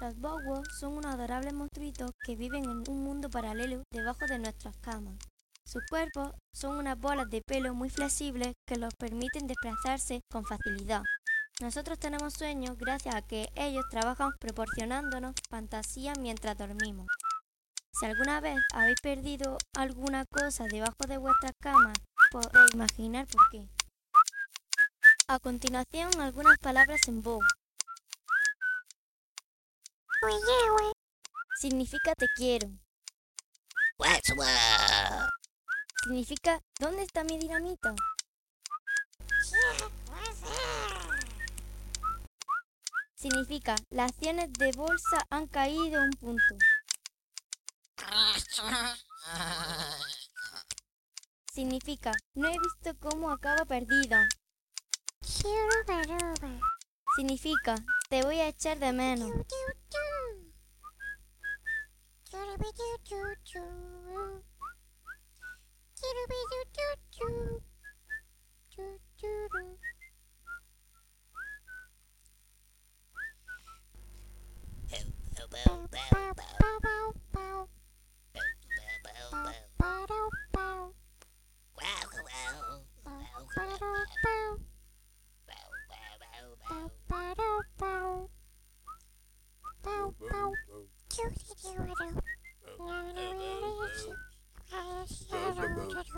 Los Bow son unos adorables monstruitos que viven en un mundo paralelo debajo de nuestras camas. Sus cuerpos son unas bolas de pelo muy flexibles que los permiten desplazarse con facilidad. Nosotros tenemos sueños gracias a que ellos trabajan proporcionándonos fantasía mientras dormimos. Si alguna vez habéis perdido alguna cosa debajo de vuestras camas, podéis imaginar por qué. A continuación, algunas palabras en Bow Significa te quiero. Significa ¿dónde está mi dinamita? Significa las acciones de bolsa han caído un punto. Significa no he visto cómo acaba perdida. Significa te voy a echar de menos. do do do.